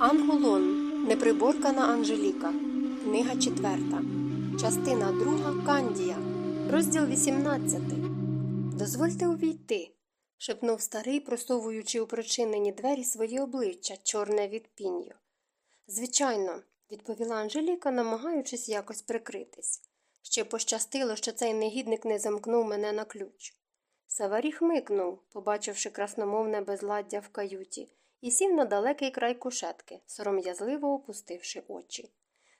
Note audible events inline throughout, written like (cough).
Ангулон. Неприборкана Анжеліка. Книга 4. Частина 2. Кандія. Розділ 18. Дозвольте увійти. шепнув старий, просовуючи у прочинені двері свої обличчя, чорне від пін'ю. Звичайно, відповіла Анжеліка, намагаючись якось прикритись. Ще пощастило, що цей негідник не замкнув мене на ключ. Саварі хмикнув, побачивши красномовне безладдя в каюті, і сів на далекий край кушетки, сором'язливо опустивши очі.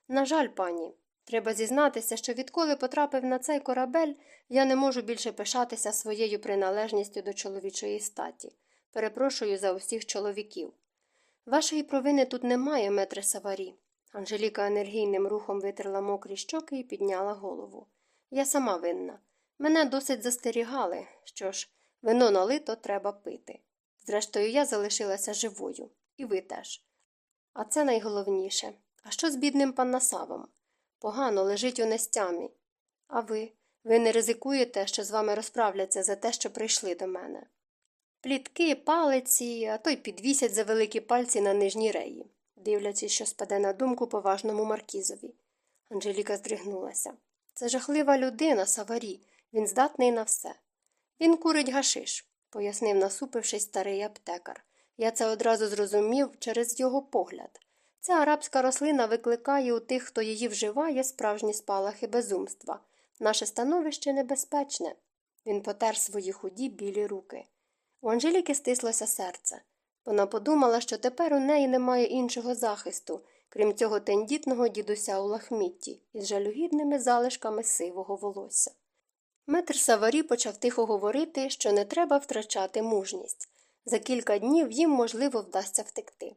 На жаль, пані, треба зізнатися, що відколи потрапив на цей корабель, я не можу більше пишатися своєю приналежністю до чоловічої статі. Перепрошую за усіх чоловіків. Вашої провини тут немає, метре Саварі. Анжеліка енергійним рухом витерла мокрі щоки і підняла голову. Я сама винна. Мене досить застерігали. Що ж, вино налито треба пити. Зрештою, я залишилася живою, і ви теж. А це найголовніше. А що з бідним паннасавом? Погано лежить у нестямі. А ви? Ви не ризикуєте, що з вами розправляться за те, що прийшли до мене. Плітки, палиці, а то й підвісять за великі пальці на нижній реї, дивлячись, що спаде на думку поважному маркізові. Анжеліка здригнулася. Це жахлива людина, Саварі, він здатний на все. Він курить гашиш пояснив, насупившись старий аптекар. Я це одразу зрозумів через його погляд. Ця арабська рослина викликає у тих, хто її вживає, справжні спалахи безумства. Наше становище небезпечне. Він потер свої худі білі руки. У Анжеліки стислося серце. Вона подумала, що тепер у неї немає іншого захисту, крім цього тендітного дідуся у лахмітті із жалюгідними залишками сивого волосся. Метр Саварі почав тихо говорити, що не треба втрачати мужність. За кілька днів їм, можливо, вдасться втекти.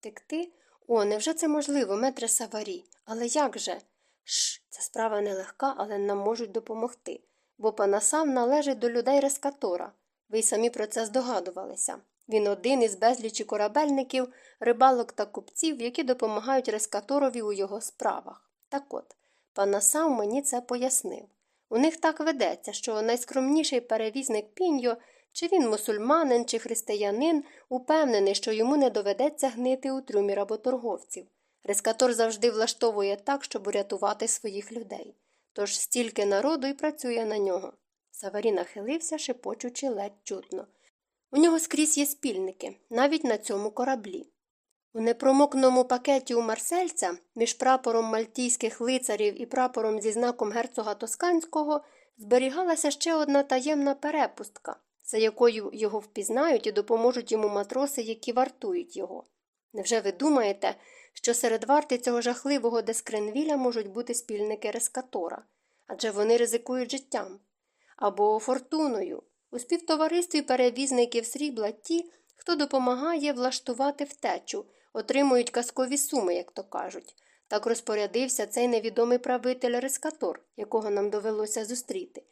Втекти? О, невже це можливо, метре Саварі? Але як же? Шш, ця справа нелегка, але нам можуть допомогти, бо панасам належить до людей рескатора. Ви й самі про це здогадувалися. Він один із безлічі корабельників, рибалок та купців, які допомагають рескаторові у його справах. Так от, панасам мені це пояснив. У них так ведеться, що найскромніший перевізник піньо, чи він мусульманин, чи християнин, упевнений, що йому не доведеться гнити у трюмі работорговців. Рескатор завжди влаштовує так, щоб урятувати своїх людей. Тож стільки народу і працює на нього. Саварі нахилився, шепочучи ледь чутно. У нього скрізь є спільники, навіть на цьому кораблі. У непромокному пакеті у марсельця між прапором мальтійських лицарів і прапором зі знаком герцога Тосканського зберігалася ще одна таємна перепустка, за якою його впізнають і допоможуть йому матроси, які вартують його. Невже ви думаєте, що серед варти цього жахливого дескренвіля можуть бути спільники рескатора? Адже вони ризикують життям? Або фортуною. У співтоваристві перевізників срібла ті, хто допомагає влаштувати втечу отримують казкові суми, як то кажуть. Так розпорядився цей невідомий правитель Рескатор, якого нам довелося зустріти.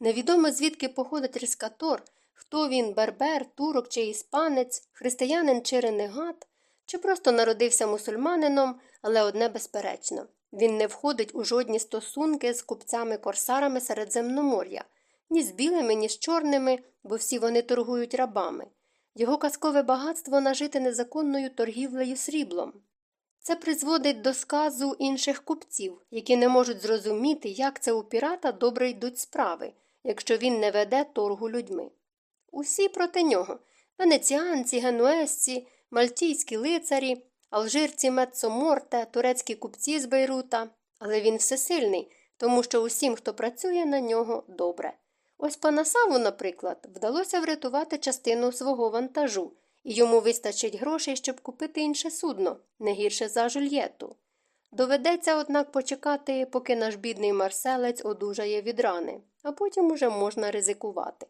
Невідомо звідки походить Рескатор, хто він бербер, турок чи іспанець, християнин чи ренегат, чи просто народився мусульманином, але одне безперечно він не входить у жодні стосунки з купцями-корсарами Середземномор'я, ні з білими, ні з чорними, бо всі вони торгують рабами його казкове багатство нажите незаконною торгівлею сріблом. Це призводить до сказу інших купців, які не можуть зрозуміти, як це у пірата добре йдуть справи, якщо він не веде торгу людьми. Усі проти нього венеціанці, генуесці, мальтійські лицарі, алжирці Мецоморте, турецькі купці з Бейрута, але він всесильний, тому що усім, хто працює на нього, добре. Ось Панасаву, наприклад, вдалося врятувати частину свого вантажу, і йому вистачить грошей, щоб купити інше судно, не гірше за жульєту. Доведеться, однак, почекати, поки наш бідний марселець одужає від рани, а потім уже можна ризикувати.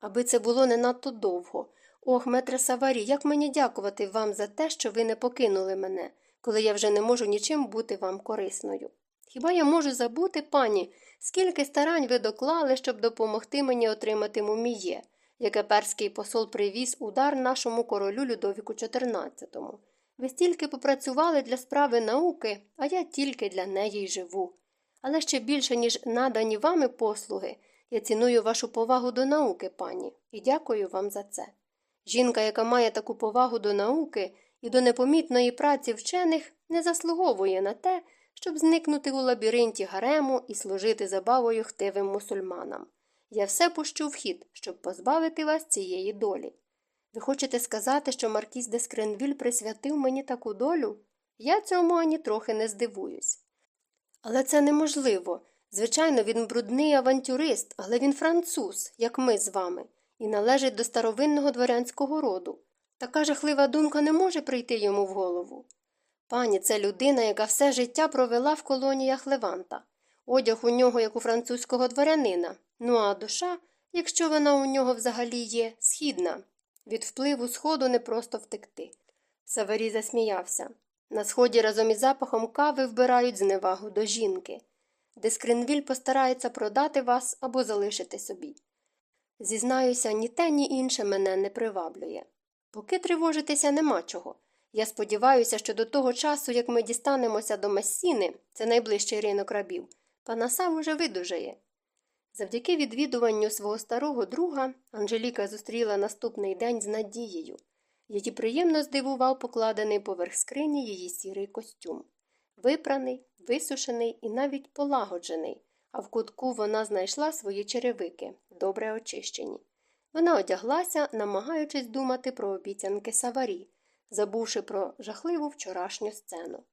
Аби це було не надто довго. Ох, метре Саварі, як мені дякувати вам за те, що ви не покинули мене, коли я вже не можу нічим бути вам корисною. Хіба я можу забути, пані, скільки старань ви доклали, щоб допомогти мені отримати муміє, яке перський посол привіз удар нашому королю Людовіку XIV. Ви стільки попрацювали для справи науки, а я тільки для неї й живу. Але ще більше, ніж надані вами послуги, я ціную вашу повагу до науки, пані, і дякую вам за це. Жінка, яка має таку повагу до науки і до непомітної праці вчених не заслуговує на те, щоб зникнути у лабіринті гарему і служити забавою хтивим мусульманам. Я все пущу в хід, щоб позбавити вас цієї долі. Ви хочете сказати, що Маркіз де Скренвіль присвятив мені таку долю? Я цьому ані трохи не здивуюсь. Але це неможливо. Звичайно, він брудний авантюрист, але він француз, як ми з вами, і належить до старовинного дворянського роду. Така жахлива думка не може прийти йому в голову. Пані, це людина, яка все життя провела в колоніях Леванта. Одяг у нього, як у французького дворянина. Ну а душа, якщо вона у нього взагалі є, східна. Від впливу сходу не просто втекти. Саварі засміявся. На сході разом із запахом кави вбирають зневагу до жінки. Дескринвіль постарається продати вас або залишити собі. Зізнаюся, ні те, ні інше мене не приваблює. Поки тривожитися нема чого. Я сподіваюся, що до того часу, як ми дістанемося до Мессіни, це найближчий ринок рабів, панасав уже видужає. Завдяки відвідуванню свого старого друга Анжеліка зустріла наступний день з надією. Її приємно здивував покладений поверх скрині її сірий костюм. Випраний, висушений і навіть полагоджений, а в кутку вона знайшла свої черевики, добре очищені. Вона одяглася, намагаючись думати про обіцянки саварі, забувши про жахливу вчорашню сцену.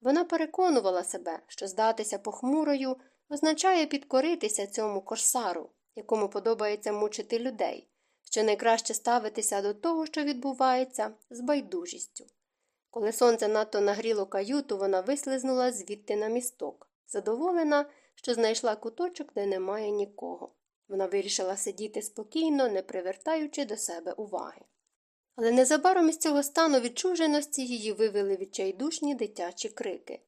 Вона переконувала себе, що здатися похмурою означає підкоритися цьому корсару, якому подобається мучити людей, що найкраще ставитися до того, що відбувається, з байдужістю. Коли сонце надто нагріло каюту, вона вислизнула звідти на місток, задоволена, що знайшла куточок, де немає нікого. Вона вирішила сидіти спокійно, не привертаючи до себе уваги. Але незабаром із цього стану відчуженості її вивели відчайдушні дитячі крики.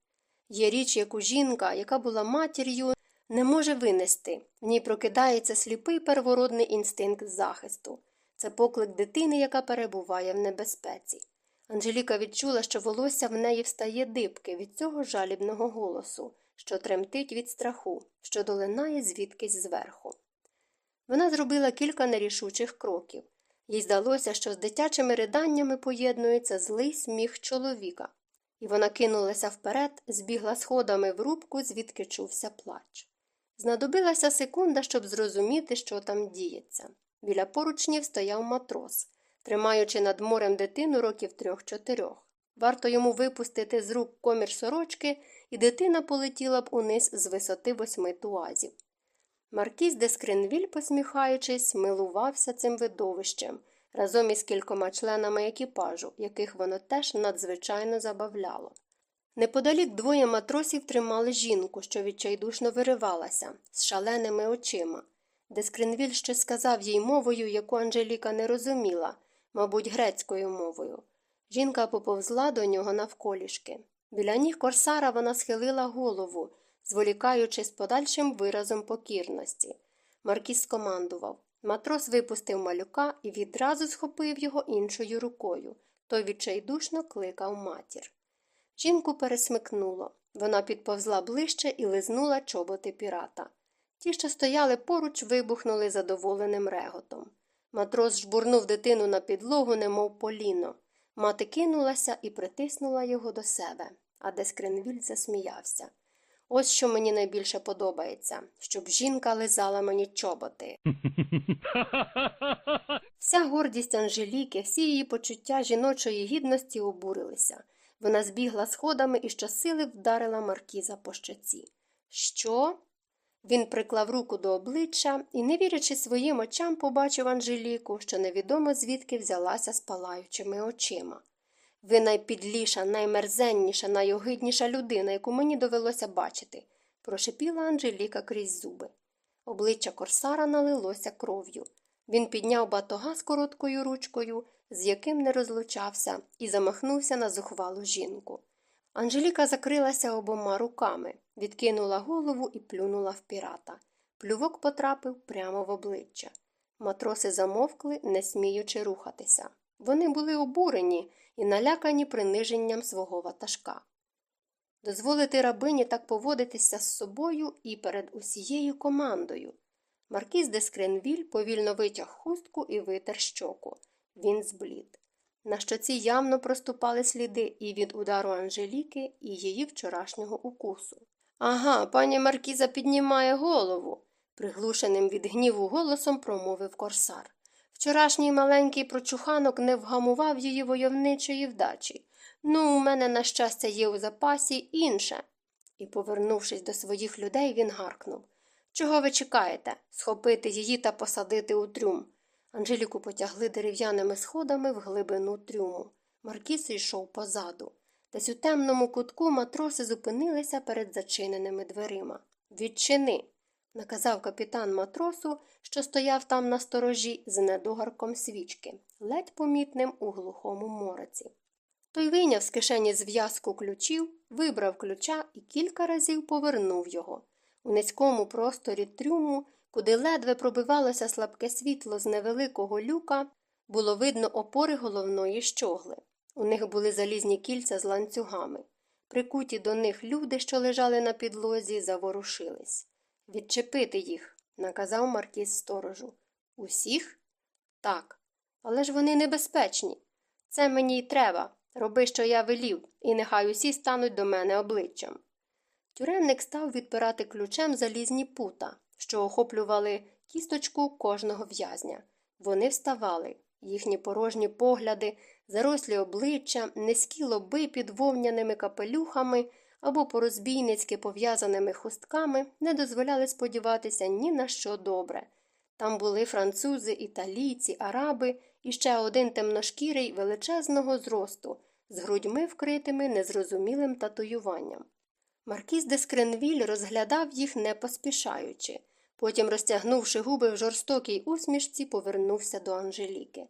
Є річ, яку жінка, яка була матір'ю, не може винести, в ній прокидається сліпий первородний інстинкт захисту. Це поклик дитини, яка перебуває в небезпеці. Анжеліка відчула, що волосся в неї встає дибки від цього жалібного голосу, що тремтить від страху, що долинає звідкись зверху. Вона зробила кілька нерішучих кроків. Їй здалося, що з дитячими риданнями поєднується злий сміх чоловіка, і вона кинулася вперед, збігла сходами в рубку, звідки чувся плач. Знадобилася секунда, щоб зрозуміти, що там діється. Біля поручнів стояв матрос, тримаючи над морем дитину років трьох-чотирьох. Варто йому випустити з рук комір сорочки, і дитина полетіла б униз з висоти восьми туазів. Маркіз де Скринвіль, посміхаючись, милувався цим видовищем разом із кількома членами екіпажу, яких воно теж надзвичайно забавляло. Неподалік двоє матросів тримали жінку, що відчайдушно виривалася, з шаленими очима. Дескринвіль щось сказав їй мовою, яку Анжеліка не розуміла, мабуть, грецькою мовою. Жінка поповзла до нього навколішки. Біля ніг корсара вона схилила голову, зволікаючи з подальшим виразом покірності. Маркіс скомандував. Матрос випустив малюка і відразу схопив його іншою рукою. Той відчайдушно кликав матір. Жінку пересмикнуло. Вона підповзла ближче і лизнула чоботи пірата. Ті, що стояли поруч, вибухнули задоволеним реготом. Матрос жбурнув дитину на підлогу, немов поліно. Мати кинулася і притиснула його до себе, а Дескренвіль засміявся. Ось що мені найбільше подобається, щоб жінка лизала мені чоботи. (laughs) Вся гордість Анжеліки, всі її почуття жіночої гідності обурилися. Вона збігла сходами і щосили вдарила маркіза по щоці. Що? Він приклав руку до обличчя і, не вірячи своїм очам, побачив Анжеліку, що невідомо звідки взялася з палаючими очима. Ви найпідліша, наймерзенніша, найогидніша людина, яку мені довелося бачити, прошепіла Анжеліка крізь зуби. Обличчя корсара налилося кров'ю. Він підняв батога з короткою ручкою, з яким не розлучався, і замахнувся на зухвалу жінку. Анжеліка закрилася обома руками, відкинула голову і плюнула в пірата. Плювок потрапив прямо в обличчя. Матроси замовкли, не сміючи рухатися. Вони були обурені і налякані приниженням свого ватажка. Дозволити рабині так поводитися з собою і перед усією командою. Маркіз де Скренвіль повільно витяг хустку і витер щоку. Він зблід. На щоці явно проступали сліди і від удару Анжеліки, і її вчорашнього укусу. Ага, пані Маркіза піднімає голову, приглушеним від гніву голосом промовив корсар. Вчорашній маленький прочуханок не вгамував її войовничої вдачі. Ну, у мене, на щастя, є у запасі інше. І, повернувшись до своїх людей, він гаркнув Чого ви чекаєте? Схопити її та посадити у трюм. Анжеліку потягли дерев'яними сходами в глибину трюму. Маркіс йшов позаду. Десь у темному кутку матроси зупинилися перед зачиненими дверима. Відчини, наказав капітан матросу, що стояв там на сторожі з недогарком свічки, ледь помітним у глухому мороці. Той вийняв з кишені зв'язку ключів, вибрав ключа і кілька разів повернув його. У низькому просторі трюму, куди ледве пробивалося слабке світло з невеликого люка, було видно опори головної щогли. У них були залізні кільця з ланцюгами. Прикуті до них люди, що лежали на підлозі, заворушились. Відчепити їх, наказав Маркіз сторожу. Усіх? Так. Але ж вони небезпечні. Це мені й треба. Роби, що я велів, і нехай усі стануть до мене обличчям. Тюремник став відпирати ключем залізні пута, що охоплювали кісточку кожного в'язня. Вони вставали, їхні порожні погляди, зарослі обличчя, низькі лоби під вовняними капелюхами або порозбійницьки пов'язаними хустками не дозволяли сподіватися ні на що добре. Там були французи, італійці, араби і ще один темношкірий величезного зросту, з грудьми вкритими незрозумілим татуюванням. Маркіз де Скренвіль розглядав їх не поспішаючи. Потім, розтягнувши губи в жорстокій усмішці, повернувся до Анжеліки.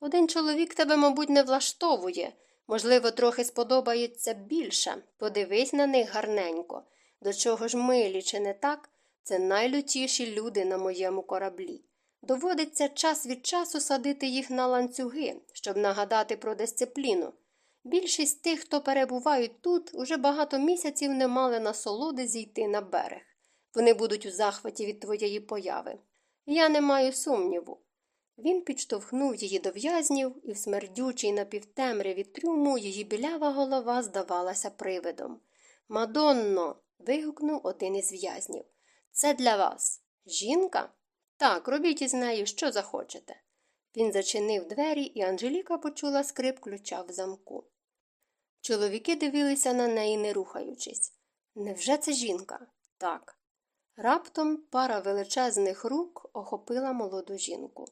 Один чоловік тебе, мабуть, не влаштовує. Можливо, трохи сподобається більше. Подивись на них гарненько. До чого ж милі, чи не так? Це найлютіші люди на моєму кораблі. Доводиться час від часу садити їх на ланцюги, щоб нагадати про дисципліну. Більшість тих, хто перебувають тут, уже багато місяців не мали насолоди зійти на берег. Вони будуть у захваті від твоєї появи. Я не маю сумніву. Він підштовхнув її до в'язнів, і в смердючій напівтемряві трюму її білява голова здавалася привидом. Мадонно. вигукнув один із в'язнів. Це для вас. Жінка? Так, робіть із нею, що захочете. Він зачинив двері, і Анжеліка почула скрип ключа в замку. Чоловіки дивилися на неї, не рухаючись. Невже це жінка? Так. Раптом пара величезних рук охопила молоду жінку.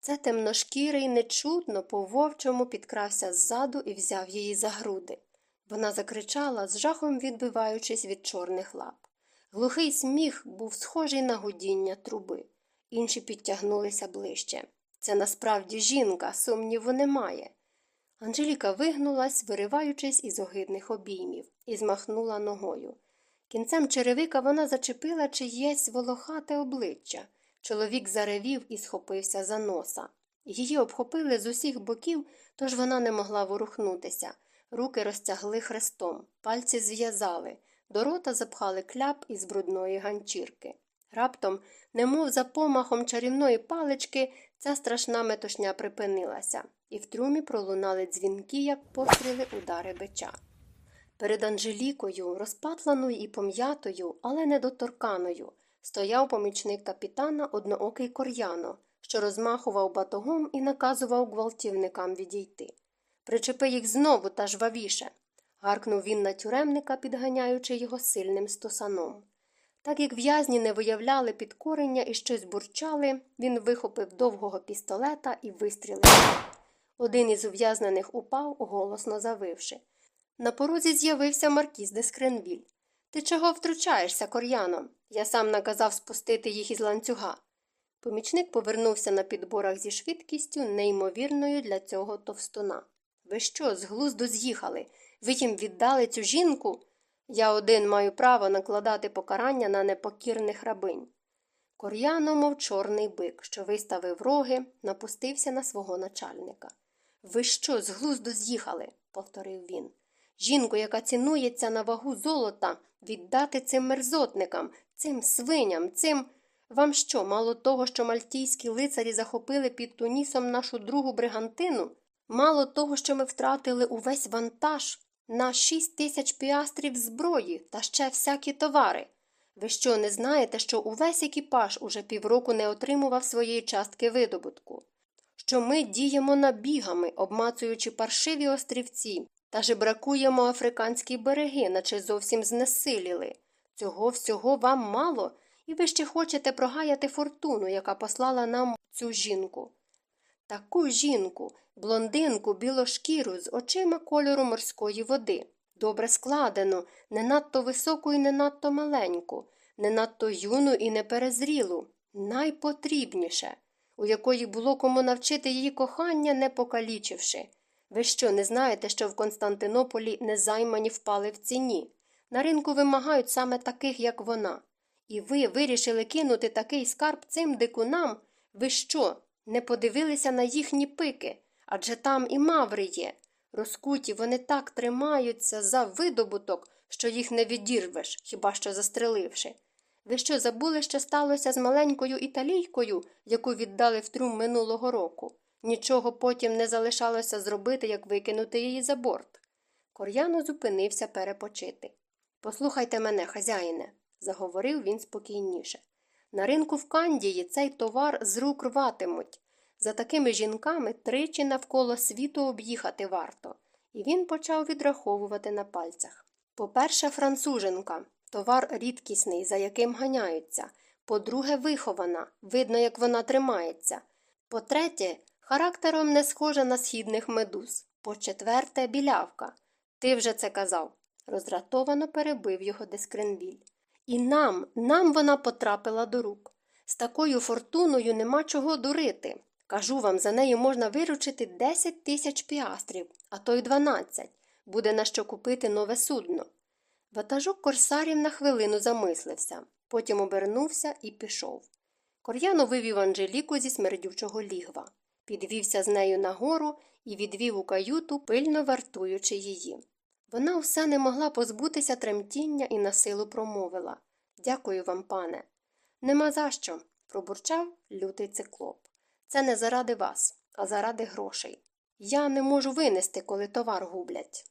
Це темношкірий нечутно по вовчому підкрався ззаду і взяв її за груди. Вона закричала, з жахом відбиваючись від чорних лап. Глухий сміх був схожий на гудіння труби. Інші підтягнулися ближче. Це насправді жінка, сумніву немає. Анжеліка вигнулась, вириваючись із огидних обіймів, і змахнула ногою. Кінцем черевика вона зачепила чиєсь волохате обличчя. Чоловік заревів і схопився за носа. Її обхопили з усіх боків, тож вона не могла ворухнутися. Руки розтягли хрестом, пальці зв'язали, до рота запхали кляп із брудної ганчірки. Раптом, немов за помахом чарівної палички, ця страшна метушня припинилася, і в трюмі пролунали дзвінки, як постріли удари бича. Перед Анжелікою, розпатланою і пом'ятою, але недоторканою, стояв помічник капітана одноокий кор'яно, що розмахував батогом і наказував гвалтівникам відійти. Причепи їх знову та жвавіше. гаркнув він на тюремника, підганяючи його сильним стосаном. Так як в'язні не виявляли підкорення і щось бурчали, він вихопив довгого пістолета і вистрілив. Один із ув'язнених упав, голосно завивши. На порозі з'явився маркіз де Скренвіль. Ти чого втручаєшся, кор'яном? Я сам наказав спустити їх із ланцюга. Помічник повернувся на підборах зі швидкістю, неймовірною для цього товстуна. Ви що, з глузду з'їхали? Ви їм віддали цю жінку? Я один маю право накладати покарання на непокірних рабинь. Кор'яно, мов чорний бик, що виставив роги, напустився на свого начальника. Ви що, з глузду з'їхали? повторив він. Жінку, яка цінується на вагу золота, віддати цим мерзотникам, цим свиням, цим. Вам що, мало того, що мальтійські лицарі захопили під тунісом нашу другу бригантину? Мало того, що ми втратили увесь вантаж на шість тисяч піастрів зброї та ще всякі товари. Ви що, не знаєте, що увесь екіпаж уже півроку не отримував своєї частки видобутку? Що ми діємо набігами, обмацуючи паршиві острівці, та жебракуємо африканські береги, наче зовсім знесиліли. Цього всього вам мало, і ви ще хочете прогаяти фортуну, яка послала нам цю жінку. Таку жінку, блондинку, білошкіру з очима кольору морської води, добре складену, не надто високу і не надто маленьку, не надто юну і неперезрілу, найпотрібніше, у якої було кому навчити її кохання, не покалічивши. Ви що, не знаєте, що в Константинополі незаймані впали в ціні? На ринку вимагають саме таких, як вона. І ви вирішили кинути такий скарб цим дикунам? Ви що, не подивилися на їхні пики? Адже там і маври є. Розкуті вони так тримаються за видобуток, що їх не відірвеш, хіба що застреливши. Ви що забули, що сталося з маленькою італійкою, яку віддали в трюм минулого року? Нічого потім не залишалося зробити, як викинути її за борт. Кор'яно зупинився перепочити. Послухайте мене, хазяїне, заговорив він спокійніше. На ринку в Кандії цей товар з рук рватимуть. За такими жінками тричі навколо світу об'їхати варто. І він почав відраховувати на пальцях. По-перше, француженка товар рідкісний, за яким ганяються. По-друге, вихована, видно, як вона тримається. По-третє, характером не схожа на східних медуз. По-четверте, білявка. Ти вже це казав. Роздратовано перебив його Дескренбіль. І нам, нам вона потрапила до рук. З такою фортуною нема чого дурити. Кажу вам, за нею можна виручити 10 тисяч піастрів, а то й 12. Буде на що купити нове судно. Ватажок корсарів на хвилину замислився, потім обернувся і пішов. Кор'яно вивів Анжеліку зі смердючого лігва, підвівся з нею нагору і відвів у каюту, пильно вартуючи її. Вона все не могла позбутися тремтіння і на силу промовила Дякую вам, пане. Нема за що, пробурчав лютий циклоп. Це не заради вас, а заради грошей. Я не можу винести, коли товар гублять.